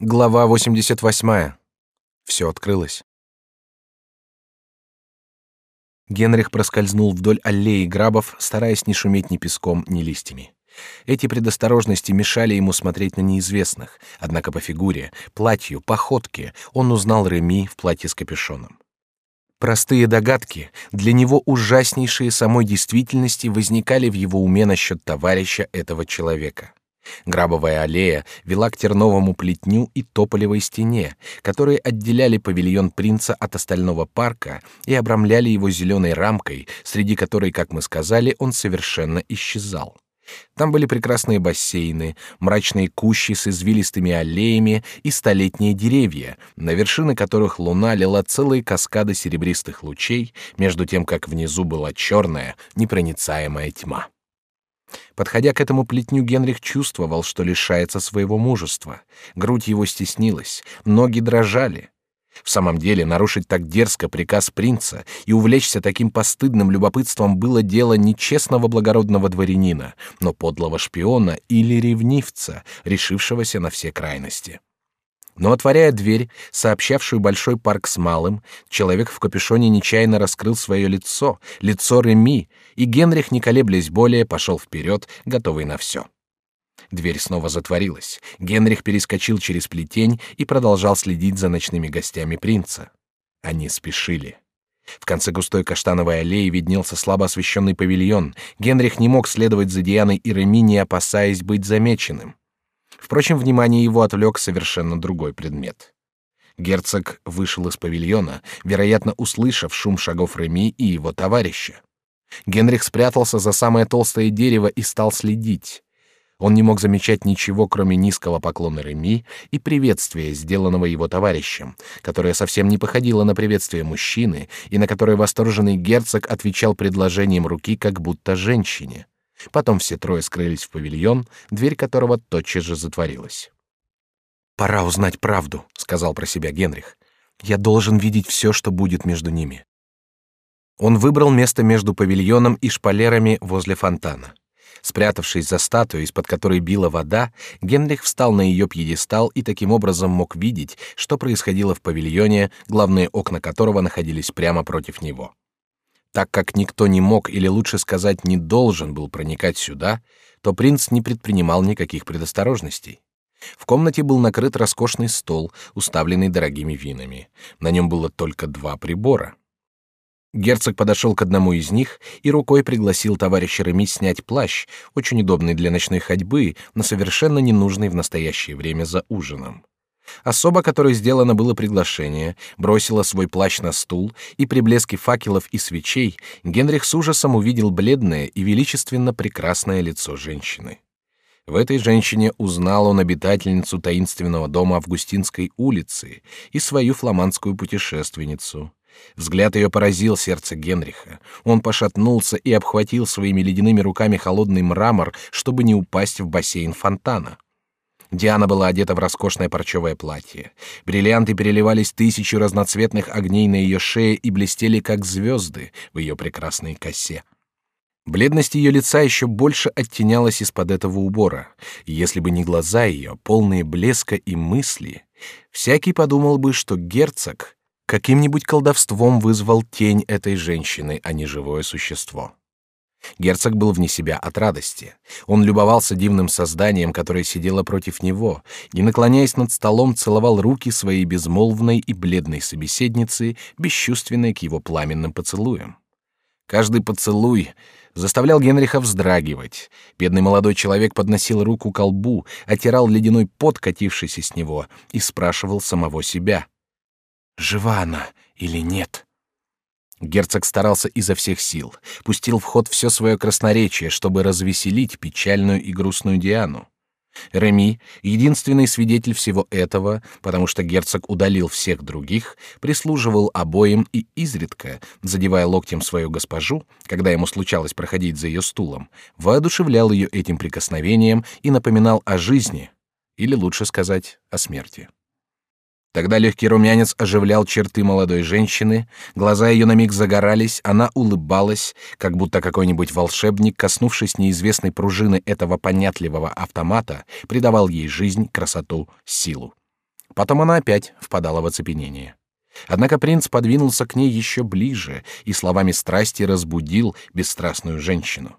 Глава 88. Все открылось. Генрих проскользнул вдоль аллеи грабов, стараясь не шуметь ни песком, ни листьями. Эти предосторожности мешали ему смотреть на неизвестных, однако по фигуре, платью, походке он узнал Реми в платье с капюшоном. Простые догадки, для него ужаснейшие самой действительности, возникали в его уме насчет товарища этого человека. Грабовая аллея вела к терновому плетню и тополевой стене, которые отделяли павильон принца от остального парка и обрамляли его зеленой рамкой, среди которой, как мы сказали, он совершенно исчезал. Там были прекрасные бассейны, мрачные кущи с извилистыми аллеями и столетние деревья, на вершины которых луна лила целые каскады серебристых лучей, между тем как внизу была черная, непроницаемая тьма. Подходя к этому плетню, Генрих чувствовал, что лишается своего мужества. Грудь его стеснилась, ноги дрожали. В самом деле, нарушить так дерзко приказ принца и увлечься таким постыдным любопытством было дело не честного благородного дворянина, но подлого шпиона или ревнивца, решившегося на все крайности. Но отворяя дверь, сообщавшую большой парк с малым, человек в капюшоне нечаянно раскрыл свое лицо, лицо Реми, и Генрих, не колеблясь более, пошел вперед, готовый на все. Дверь снова затворилась. Генрих перескочил через плетень и продолжал следить за ночными гостями принца. Они спешили. В конце густой каштановой аллеи виднелся слабо освещенный павильон. Генрих не мог следовать за Дианой и Реми, не опасаясь быть замеченным. Впрочем, внимание его отвлек совершенно другой предмет. Герцог вышел из павильона, вероятно, услышав шум шагов Реми и его товарища. Генрих спрятался за самое толстое дерево и стал следить. Он не мог замечать ничего, кроме низкого поклона Реми и приветствия, сделанного его товарищем, которое совсем не походило на приветствие мужчины и на которое восторженный герцог отвечал предложением руки, как будто женщине. Потом все трое скрылись в павильон, дверь которого тотчас же затворилась. «Пора узнать правду», — сказал про себя Генрих. «Я должен видеть все, что будет между ними». Он выбрал место между павильоном и шпалерами возле фонтана. Спрятавшись за статуей, из-под которой била вода, Генрих встал на ее пьедестал и таким образом мог видеть, что происходило в павильоне, главные окна которого находились прямо против него. Так как никто не мог, или лучше сказать, не должен был проникать сюда, то принц не предпринимал никаких предосторожностей. В комнате был накрыт роскошный стол, уставленный дорогими винами. На нем было только два прибора. Герцог подошел к одному из них и рукой пригласил товарища Реми снять плащ, очень удобный для ночной ходьбы, но совершенно ненужный в настоящее время за ужином. Особа, которой сделано было приглашение, бросила свой плащ на стул, и при блеске факелов и свечей Генрих с ужасом увидел бледное и величественно прекрасное лицо женщины. В этой женщине узнал он обитательницу таинственного дома Августинской улицы и свою фламандскую путешественницу. Взгляд ее поразил сердце Генриха. Он пошатнулся и обхватил своими ледяными руками холодный мрамор, чтобы не упасть в бассейн фонтана. Диана была одета в роскошное парчевое платье. Бриллианты переливались тысячи разноцветных огней на ее шее и блестели, как звезды, в ее прекрасной косе. Бледность ее лица еще больше оттенялась из-под этого убора. Если бы не глаза ее, полные блеска и мысли, всякий подумал бы, что герцог каким-нибудь колдовством вызвал тень этой женщины, а не живое существо. Герцог был вне себя от радости. Он любовался дивным созданием, которое сидело против него, и, наклоняясь над столом, целовал руки своей безмолвной и бледной собеседницы, бесчувственной к его пламенным поцелуям. Каждый поцелуй заставлял Генриха вздрагивать. Бедный молодой человек подносил руку к лбу, отирал ледяной пот, катившийся с него, и спрашивал самого себя: жива она или нет? Герцог старался изо всех сил, пустил в ход все свое красноречие, чтобы развеселить печальную и грустную Диану. Реми, единственный свидетель всего этого, потому что герцог удалил всех других, прислуживал обоим и изредка, задевая локтем свою госпожу, когда ему случалось проходить за ее стулом, воодушевлял ее этим прикосновением и напоминал о жизни, или лучше сказать, о смерти. Тогда легкий румянец оживлял черты молодой женщины, глаза ее на миг загорались, она улыбалась, как будто какой-нибудь волшебник, коснувшись неизвестной пружины этого понятливого автомата, придавал ей жизнь, красоту, силу. Потом она опять впадала в оцепенение. Однако принц подвинулся к ней еще ближе и словами страсти разбудил бесстрастную женщину.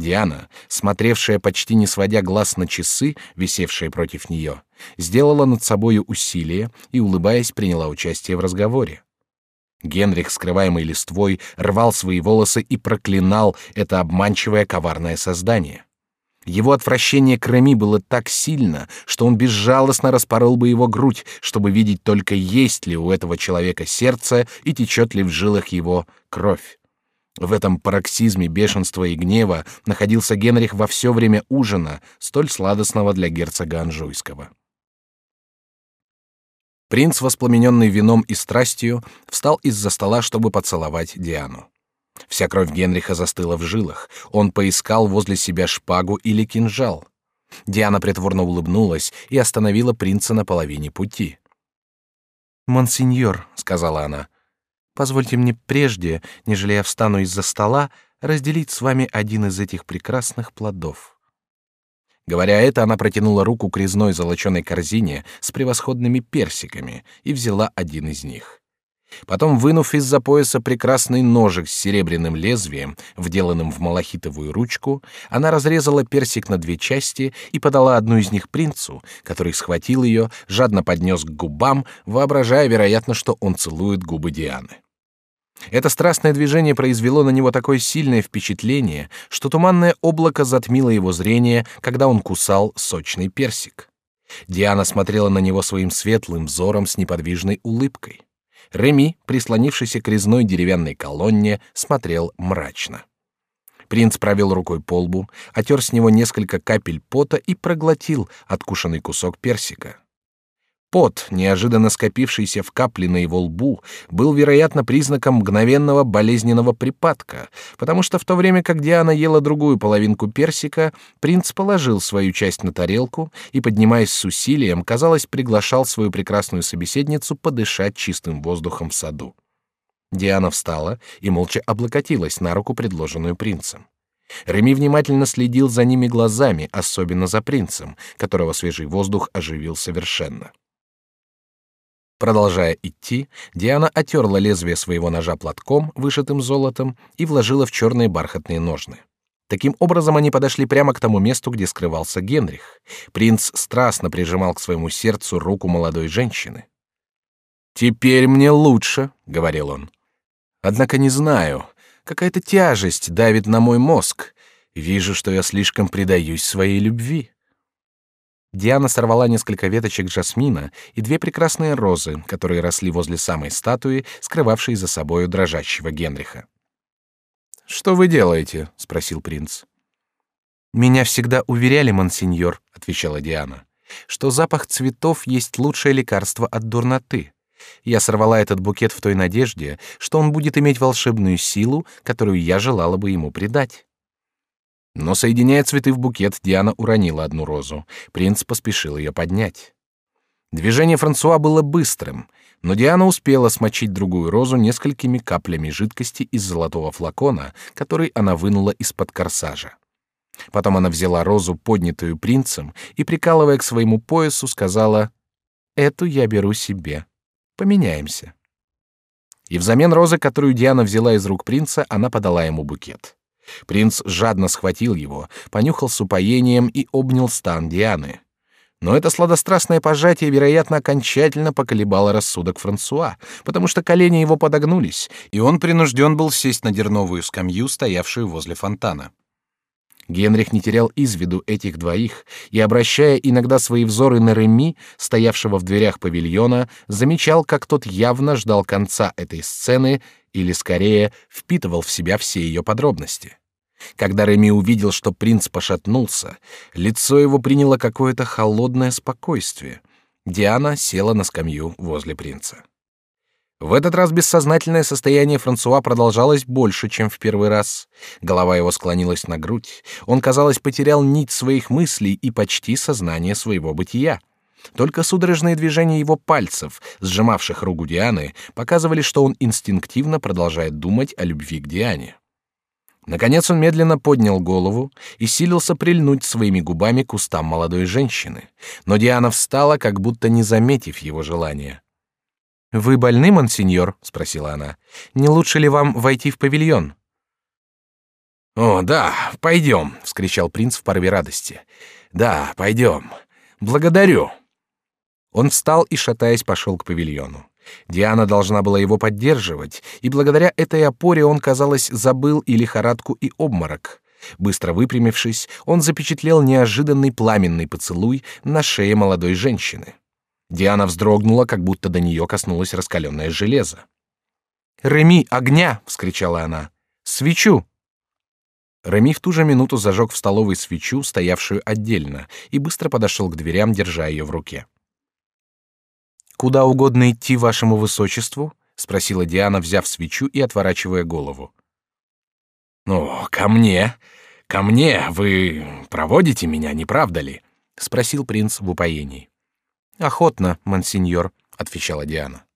Диана, смотревшая почти не сводя глаз на часы, висевшие против нее, сделала над собою усилие и, улыбаясь, приняла участие в разговоре. Генрих, скрываемый листвой, рвал свои волосы и проклинал это обманчивое коварное создание. Его отвращение к Реми было так сильно, что он безжалостно распорол бы его грудь, чтобы видеть только есть ли у этого человека сердце и течет ли в жилах его кровь. В этом пароксизме бешенства и гнева находился Генрих во все время ужина, столь сладостного для герцога Анжуйского. Принц, воспламененный вином и страстью, встал из-за стола, чтобы поцеловать Диану. Вся кровь Генриха застыла в жилах. Он поискал возле себя шпагу или кинжал. Диана притворно улыбнулась и остановила принца на половине пути. «Монсеньор», — сказала она, — «позвольте мне прежде, нежели я встану из-за стола, разделить с вами один из этих прекрасных плодов». Говоря это, она протянула руку к резной золоченой корзине с превосходными персиками и взяла один из них. Потом, вынув из-за пояса прекрасный ножик с серебряным лезвием, вделанным в малахитовую ручку, она разрезала персик на две части и подала одну из них принцу, который схватил ее, жадно поднес к губам, воображая, вероятно, что он целует губы Дианы. Это страстное движение произвело на него такое сильное впечатление, что туманное облако затмило его зрение, когда он кусал сочный персик. Диана смотрела на него своим светлым взором с неподвижной улыбкой. Реми, прислонившийся к резной деревянной колонне, смотрел мрачно. Принц провел рукой по лбу, отер с него несколько капель пота и проглотил откушенный кусок персика. Пот, неожиданно скопившийся в капле на его лбу, был, вероятно, признаком мгновенного болезненного припадка, потому что в то время как Диана ела другую половинку персика, принц положил свою часть на тарелку и, поднимаясь с усилием, казалось, приглашал свою прекрасную собеседницу подышать чистым воздухом в саду. Диана встала и молча облокотилась на руку, предложенную принцем. Реми внимательно следил за ними глазами, особенно за принцем, которого свежий воздух оживил совершенно. Продолжая идти, Диана отерла лезвие своего ножа платком, вышитым золотом, и вложила в черные бархатные ножны. Таким образом, они подошли прямо к тому месту, где скрывался Генрих. Принц страстно прижимал к своему сердцу руку молодой женщины. «Теперь мне лучше», — говорил он. «Однако не знаю. Какая-то тяжесть давит на мой мозг. Вижу, что я слишком предаюсь своей любви». Диана сорвала несколько веточек жасмина и две прекрасные розы, которые росли возле самой статуи, скрывавшей за собою дрожащего Генриха. «Что вы делаете?» — спросил принц. «Меня всегда уверяли, монсеньор», — отвечала Диана, «что запах цветов есть лучшее лекарство от дурноты. Я сорвала этот букет в той надежде, что он будет иметь волшебную силу, которую я желала бы ему придать». Но соединяя цветы в букет, Диана уронила одну розу. Принц поспешил ее поднять. Движение Франсуа было быстрым, но Диана успела смочить другую розу несколькими каплями жидкости из золотого флакона, который она вынула из-под корсажа. Потом она взяла розу, поднятую принцем, и, прикалывая к своему поясу, сказала «Эту я беру себе. Поменяемся». И взамен розы, которую Диана взяла из рук принца, она подала ему букет. Принц жадно схватил его, понюхал с упоением и обнял стан Дианы. Но это сладострастное пожатие, вероятно, окончательно поколебало рассудок Франсуа, потому что колени его подогнулись, и он принужден был сесть на дерновую скамью, стоявшую возле фонтана. Генрих не терял из виду этих двоих и, обращая иногда свои взоры на Реми, стоявшего в дверях павильона, замечал, как тот явно ждал конца этой сцены или, скорее, впитывал в себя все ее подробности. Когда Реми увидел, что принц пошатнулся, лицо его приняло какое-то холодное спокойствие. Диана села на скамью возле принца. В этот раз бессознательное состояние Франсуа продолжалось больше, чем в первый раз. Голова его склонилась на грудь. Он, казалось, потерял нить своих мыслей и почти сознание своего бытия. Только судорожные движения его пальцев, сжимавших руку Дианы, показывали, что он инстинктивно продолжает думать о любви к Диане. Наконец он медленно поднял голову и силился прильнуть своими губами к устам молодой женщины, но Диана встала, как будто не заметив его желания. Вы больны, монсеньор? – спросила она. Не лучше ли вам войти в павильон? О, да, пойдем, – вскричал принц в порыве радости. Да, пойдем. Благодарю. Он встал и, шатаясь, пошел к павильону. Диана должна была его поддерживать, и благодаря этой опоре он, казалось, забыл и лихорадку, и обморок. Быстро выпрямившись, он запечатлел неожиданный пламенный поцелуй на шее молодой женщины. Диана вздрогнула, как будто до нее коснулось раскаленное железо. «Реми, огня!» — вскричала она. «Свечу!» Реми в ту же минуту зажег в столовой свечу, стоявшую отдельно, и быстро подошел к дверям, держа ее в руке. Куда угодно идти вашему высочеству? спросила Диана, взяв свечу и отворачивая голову. Ну, ко мне, ко мне. Вы проводите меня, не правда ли? спросил принц в упоении. Охотно, монсеньор, отвечала Диана.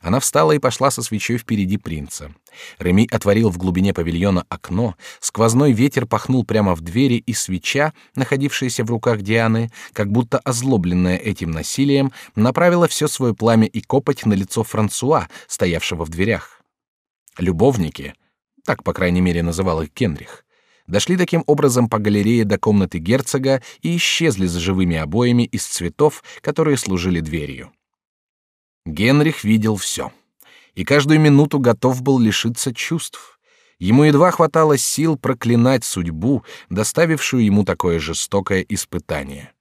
Она встала и пошла со свечой впереди принца. Реми отворил в глубине павильона окно, сквозной ветер пахнул прямо в двери, и свеча, находившаяся в руках Дианы, как будто озлобленная этим насилием, направила все свое пламя и копоть на лицо Франсуа, стоявшего в дверях. Любовники, так по крайней мере называл их Кенрих, дошли таким образом по галерее до комнаты герцога и исчезли за живыми обоями из цветов, которые служили дверью. Генрих видел все и каждую минуту готов был лишиться чувств. Ему едва хватало сил проклинать судьбу, доставившую ему такое жестокое испытание.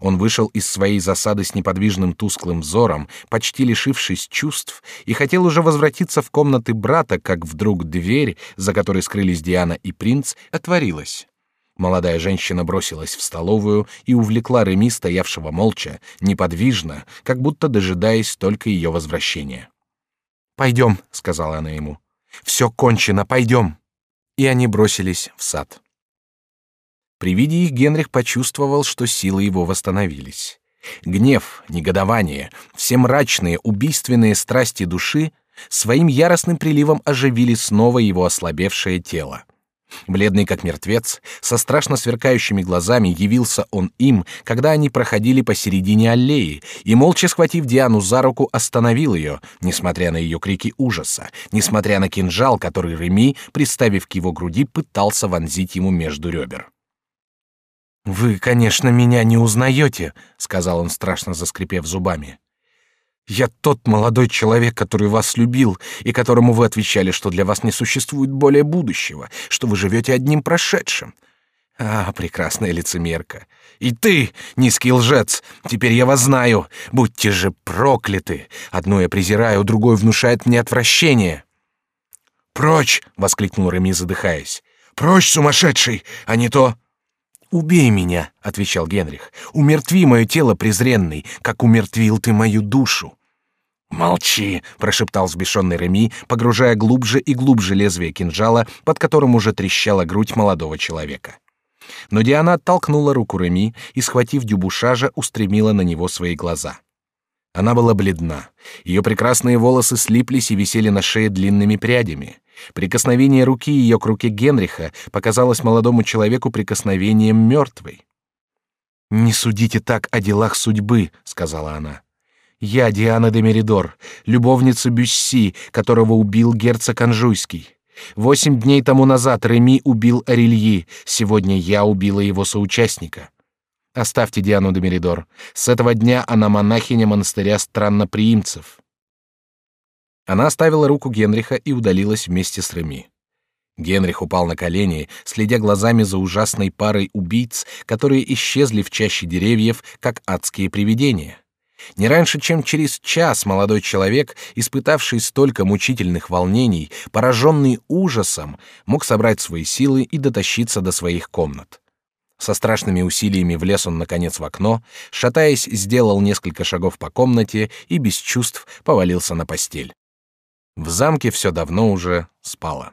Он вышел из своей засады с неподвижным тусклым взором, почти лишившись чувств, и хотел уже возвратиться в комнаты брата, как вдруг дверь, за которой скрылись Диана и принц, отворилась. Молодая женщина бросилась в столовую и увлекла Реми, стоявшего молча, неподвижно, как будто дожидаясь только ее возвращения. Пойдем, сказала она ему. Все кончено, пойдем. И они бросились в сад. При виде их Генрих почувствовал, что силы его восстановились. Гнев, негодование, все мрачные, убийственные страсти души своим яростным приливом оживили снова его ослабевшее тело. Бледный как мертвец, со страшно сверкающими глазами явился он им, когда они проходили посередине аллеи, и молча схватив Диану за руку, остановил ее, несмотря на ее крики ужаса, несмотря на кинжал, который Реми, приставив к его груди, пытался вонзить ему между ребер. Вы, конечно, меня не узнаете, сказал он страшно заскрипев зубами. Я тот молодой человек, который вас любил и которому вы отвечали, что для вас не существует более будущего, что вы живете одним прошедшим. А, прекрасная лицемерка! И ты, низкий лжец, теперь я вас знаю. Будьте же прокляты! Одно я презираю, другое внушает мне отвращение. Прочь! воскликнул Реми, задыхаясь. Прочь, сумасшедший, а не то. Убей меня, отвечал Генрих. Умертви мое тело презренный, как умертвил ты мою душу. Молчи, прошептал взбешенный Реми, погружая глубже и глубже лезвие кинжала, под которым уже трещала грудь молодого человека. Но Диана оттолкнула руку Реми и, схватив Дюбушажа, устремила на него свои глаза. Она была бледна, ее прекрасные волосы слиплись и висели на шее длинными прядями. Прикосновение руки ее к руке Генриха показалось молодому человеку прикосновением мертвой. Не судите так о делах судьбы, сказала она. Я Диана де Меридор, любовница Бюсси, которого убил герцог Анжуйский. Восемь дней тому назад Реми убил Арильи, сегодня я убила его соучастника. Оставьте Диану де Меридор. С этого дня она монахиня монастыря странноприимцев. Она оставила руку Генриха и удалилась вместе с Реми. Генрих упал на колени, следя глазами за ужасной парой убийц, которые исчезли в чаще деревьев, как адские привидения. Не раньше, чем через час молодой человек, испытавший столько мучительных волнений, пораженный ужасом, мог собрать свои силы и дотащиться до своих комнат. Со страшными усилиями влез он наконец в окно, шатаясь, сделал несколько шагов по комнате и без чувств повалился на постель. В замке все давно уже спало.